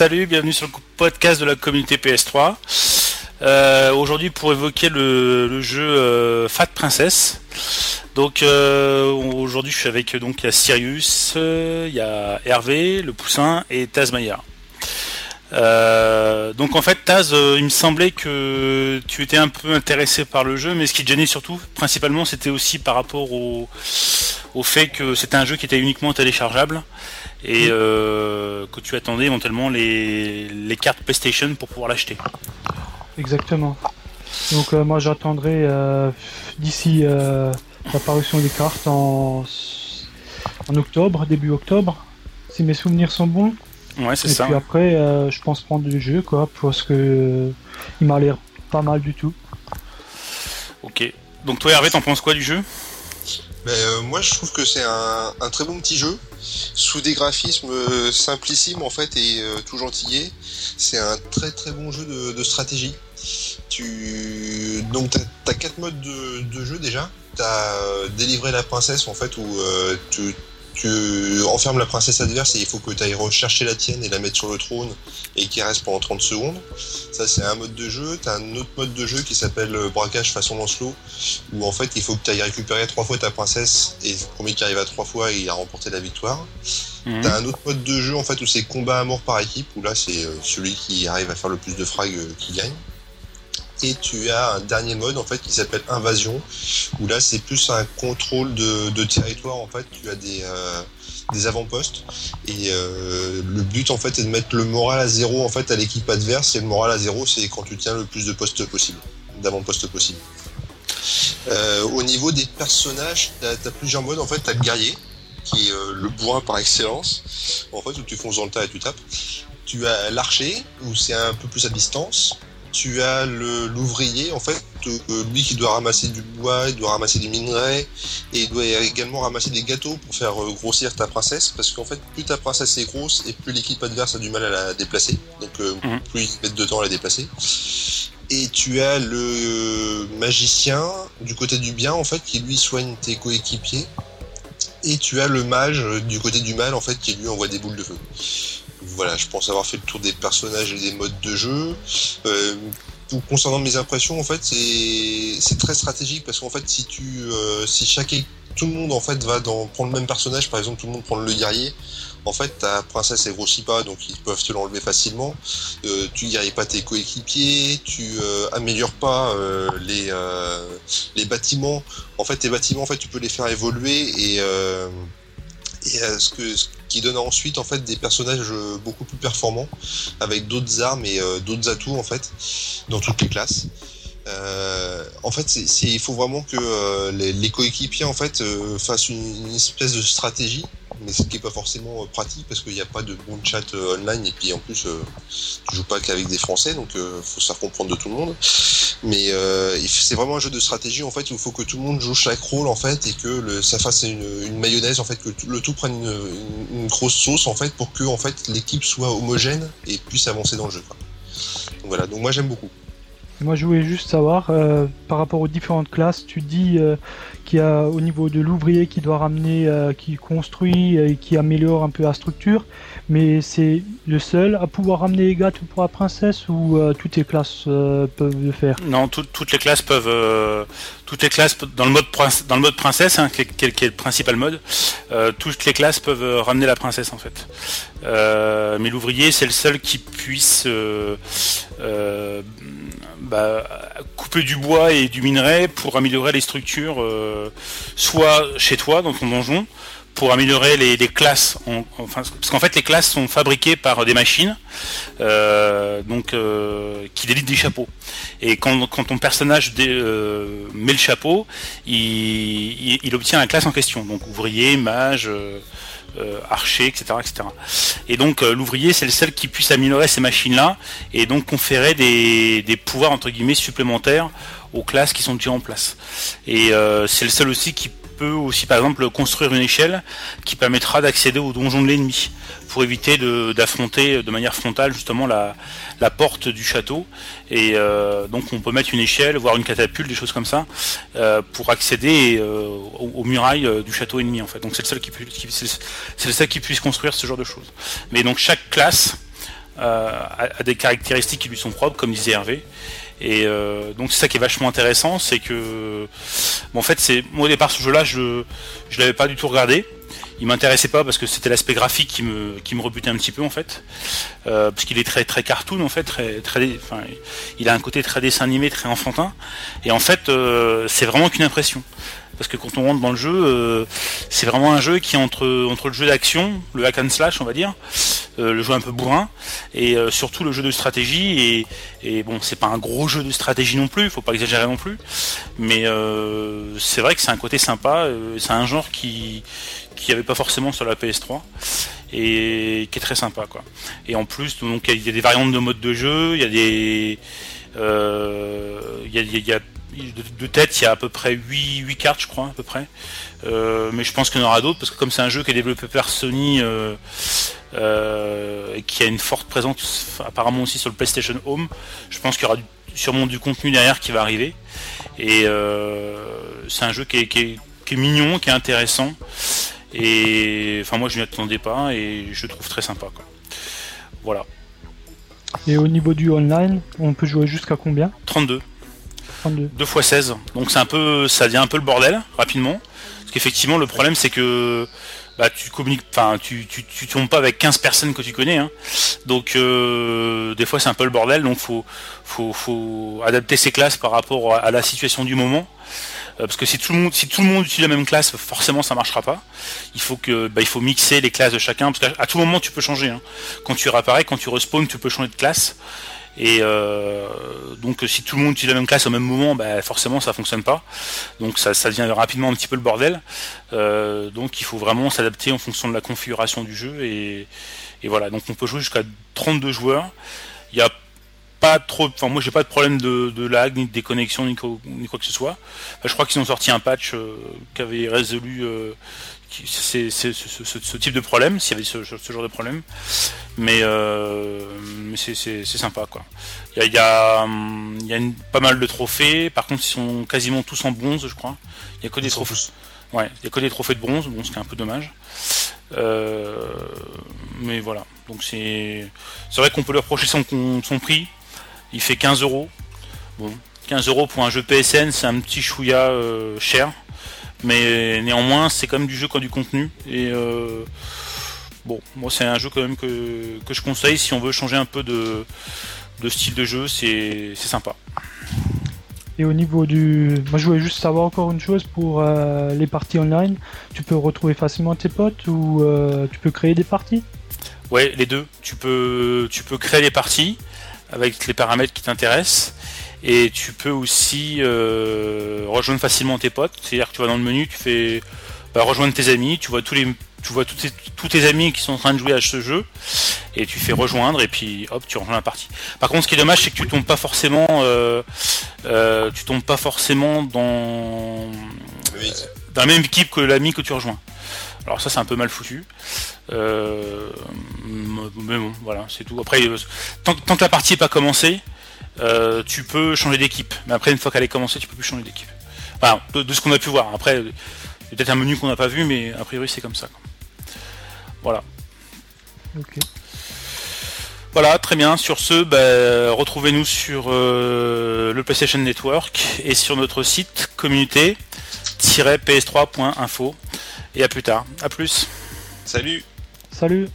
salut, bienvenue sur le podcast de la communauté PS3. Euh, aujourd'hui pour évoquer le, jeu euh, Fat Princess. Donc euh, aujourd'hui je suis avec donc il y a Sirius, il y a Hervé, le Poussin et Taz Maillard. donc en fait Taz, il me semblait que tu étais un peu intéressé par le jeu, mais ce qui te gênait surtout, principalement, c'était aussi par rapport au, au fait que c'était un jeu qui était uniquement téléchargeable et euh, que tu attendais éventuellement les, les cartes PlayStation pour pouvoir l'acheter. Exactement. Donc euh, moi j'attendrai euh, d'ici l'apparition des cartes en, en octobre, début octobre, si mes souvenirs sont bons. Ouais, c'est ça. Et puis après, je pense prendre le jeu, quoi, parce que il m'a l'air pas mal du tout. Ok. Donc toi Hervé, t'en penses quoi du jeu? Ben, euh, moi je trouve que c'est un, très bon petit jeu, sous des graphismes euh, simplissimes en fait et euh, tout gentillé. C'est un très très bon jeu de, stratégie. Tu donc t'as as quatre modes de, jeu déjà. T'as délivré la princesse en fait où tu tu enfermes la princesse adverse et il faut que tu ailles rechercher la tienne et la mettre sur le trône et qui reste pendant 30 secondes. Ça, c'est un mode de jeu. Tu as un autre mode de jeu qui s'appelle euh, braquage façon Lancelot où en fait il faut que tu ailles récupérer trois fois ta princesse et le premier qui arrive à trois fois, il a remporté la victoire. Mhm. Tu as un autre mode de jeu en fait où c'est combat à mort par équipe où là c'est euh, celui qui arrive à faire le plus de frags euh, qui gagne et tu as un dernier mode en fait qui s'appelle invasion où là c'est plus un contrôle de, territoire en fait. Tu as des euh, avant-postes. Et euh, le but en fait est de mettre le moral à zéro en fait à l'équipe adverse. Et le moral à zéro c'est quand tu tiens le plus de postes possible d'avant-postes possible. Euh, au niveau des personnages tu as, plusieurs modes. En fait tu as le guerrier qui est le bourrin par excellence en fait où tu fonces dans le tas et tu tapes. Tu as l'archer où c'est un peu plus à distance tu as l'ouvrier, en fait, euh, lui qui doit ramasser du bois, il doit ramasser des minerais, et il doit également ramasser des gâteaux pour faire euh, grossir ta princesse, parce qu'en fait, plus ta princesse est grosse, et plus l'équipe adverse a du mal à la déplacer, donc euh, mhm. plus ils mettent de temps à la déplacer. Et tu as le magicien du côté du bien, en fait, qui lui soigne tes coéquipiers, et tu as le mage du côté du mal, en fait, qui lui envoie des boules de feu voilà, je pense avoir fait le tour des personnages et des modes de jeu. Euh, concernant mes impressions, en fait, c'est très stratégique parce qu'en fait, si tu, euh, si chaque, tout le monde en fait va dans prendre le même personnage, par exemple, tout le monde prend le guerrier. En fait, ta princesse elle grossit pas, donc ils peuvent te l'enlever facilement. Euh, tu guéris pas tes coéquipiers, tu euh, améliores pas euh, les les bâtiments. En fait, tes bâtiments, en fait, tu peux les faire évoluer et et ce que qui donne ensuite en fait des personnages euh, beaucoup plus performants avec d'autres armes et euh, d'autres atouts en fait dans toutes les classes. Euh, en fait, il faut vraiment que les, coéquipiers en fait fassent une, espèce de stratégie mais ce qui n'est pas forcément euh, pratique parce qu'il n'y a pas de bon chat euh, online et puis en plus euh, tu joues pas qu'avec des Français donc il faut ça comprendre de tout le monde. Mais c'est vraiment un jeu de stratégie en fait il faut que tout le monde joue chaque rôle en fait et que le, ça fasse une, mayonnaise en fait que le tout prenne une, grosse sauce en fait pour que en fait l'équipe soit homogène et puisse avancer dans le jeu. Donc voilà donc moi j'aime beaucoup. Moi, je voulais juste savoir, euh, par rapport aux différentes classes, tu dis euh, qu'il y a au niveau de l'ouvrier qui doit ramener, euh, qui construit et qui améliore un peu la structure, mais c'est le seul à pouvoir ramener les gâteaux pour la princesse ou toutes les classes peuvent le faire? Non, toutes les classes peuvent, toutes les classes dans le mode dans le mode princesse, hein, qui, est, le principal mode, toutes les classes peuvent ramener la princesse en fait. mais l'ouvrier, c'est le seul qui puisse bah, couper du bois et du minerai pour améliorer les structures, euh, soit chez toi dans ton donjon, pour améliorer les, classes. enfin, parce qu'en fait, les classes sont fabriquées par des machines, euh, donc euh, qui délitent des chapeaux. Et quand, ton personnage met le chapeau, il, il, obtient la classe en question. Donc ouvrier, mage. Euh, archer, etc., etc. Et donc euh, l'ouvrier, c'est le seul qui puisse améliorer ces machines-là et donc conférer des, pouvoirs entre guillemets supplémentaires aux classes qui sont déjà en place. Et euh, c'est le seul aussi qui peut aussi par exemple construire une échelle qui permettra d'accéder au donjon de l'ennemi pour éviter d'affronter de, manière frontale justement la, porte du château. Et euh, donc on peut mettre une échelle voire une catapulte des choses comme ça euh, pour accéder euh, aux, murailles du château ennemi en fait. Donc c'est le seul qui, c'est le seul qui puisse construire ce genre de choses. Mais donc chaque classe a, des caractéristiques qui lui sont propres, comme disait Hervé. Et donc c'est ça qui est vachement intéressant, c'est que bon, en fait c'est moi au départ ce jeu-là je je l'avais pas du tout regardé il m'intéressait pas parce que c'était l'aspect graphique qui me qui me rebutait un petit peu en fait. Euh, parce qu'il est très très cartoon en fait très très enfin il a un côté très dessin animé très enfantin. Et en fait euh, c'est vraiment qu'une impression. Parce que quand on rentre dans le jeu euh, c'est vraiment un jeu qui est entre entre le jeu d'action le hack and slash on va dire le jeu un peu bourrin et surtout le jeu de stratégie. Et, et bon c'est pas un gros jeu de stratégie non plus faut pas exagérer non plus. Mais c'est vrai que c'est un côté sympa c'est un genre qui qu'il n'y avait pas forcément sur la PS3 et qui est très sympa quoi. Et en plus donc il y a des variantes de mode de jeu, il y a des euh, il, y a, de, tête il y a à peu près 8, 8 cartes je crois à peu près. Euh, mais je pense qu'il y en aura d'autres parce que comme c'est un jeu qui est développé par Sony euh, et qui a une forte présence apparemment aussi sur le PlayStation Home, je pense qu'il y aura sûrement du contenu derrière qui va arriver. Et c'est un jeu qui est, qui est, mignon, qui est intéressant. Et enfin, moi, je ne m'y attendais pas et je le trouve très sympa. Quoi. Voilà. Et au niveau du online, on peut jouer jusqu'à combien? 32. 32. 2 x 16. Donc c'est un peu, ça devient un peu le bordel rapidement. Parce qu'effectivement, le problème c'est que bah, tu communiques, enfin, tu, tu, tu, tombes pas avec 15 personnes que tu connais. Hein. Donc euh, des fois c'est un peu le bordel. Donc faut, faut, faut adapter ses classes par rapport à la situation du moment. Euh, parce que si tout le monde si tout le monde utilise la même classe, forcément ça marchera pas. Il faut que bah, il faut mixer les classes de chacun parce qu'à tout moment tu peux changer. Hein. Quand tu réapparais, quand tu respawns, tu peux changer de classe. Et euh, donc si tout le monde utilise la même classe au même moment, bah, forcément ça fonctionne pas. Donc ça, ça devient rapidement un petit peu le bordel. Euh, donc il faut vraiment s'adapter en fonction de la configuration du jeu et, et voilà. Donc on peut jouer jusqu'à 32 joueurs. Il y a pas trop. Enfin, moi, j'ai pas de problème de, lag, ni de déconnexion, ni, ni quoi que ce soit. je crois qu'ils ont sorti un patch euh, qui avait résolu euh, ce, type de problème, s'il y avait ce, genre de problème. Mais, euh, c'est sympa, quoi. Il y a, y a, pas mal de trophées. Par contre, ils sont quasiment tous en bronze, je crois. Il y a que des trophées. Ouais, il y a que des trophées de bronze, bon, ce qui est un peu dommage. mais voilà. Donc c'est, c'est vrai qu'on peut leur reprocher son, son prix, il fait 15 euros. Bon, 15 euros pour un jeu PSN, c'est un petit chouïa euh, cher. Mais néanmoins, c'est quand même du jeu qui a du contenu. Et euh, bon, moi, c'est un jeu quand même que, je conseille si on veut changer un peu de, style de jeu. C'est sympa. Et au niveau du. Moi, je voulais juste savoir encore une chose pour euh, les parties online. Tu peux retrouver facilement tes potes ou tu peux créer des parties? Ouais, les deux. Tu peux, tu peux créer des parties avec les paramètres qui t'intéressent. Et tu peux aussi euh, rejoindre facilement tes potes. C'est-à-dire que tu vas dans le menu, tu fais bah, rejoindre tes amis, tu vois tous les tu vois tous tes, tous tes amis qui sont en train de jouer à ce jeu et tu fais rejoindre et puis hop tu rejoins la partie. Par contre ce qui est dommage c'est que tu tombes pas forcément euh, euh, tu tombes pas forcément dans dans la même équipe que l'ami que tu rejoins. Alors ça c'est un peu mal foutu. Euh, mais bon, voilà, c'est tout. Après, euh, tant, que la partie n'est pas commencée, euh, tu peux changer d'équipe. Mais après, une fois qu'elle est commencée, tu peux plus changer d'équipe. Enfin, de, ce qu'on a pu voir. Après, il y a peut-être un menu qu'on n'a pas vu, mais a priori c'est comme ça. Voilà. Ok. Voilà, très bien. Sur ce, bah, retrouvez-nous sur le PlayStation Network et sur notre site communauté-ps3.info. Et à plus tard. À plus. Salut. Salut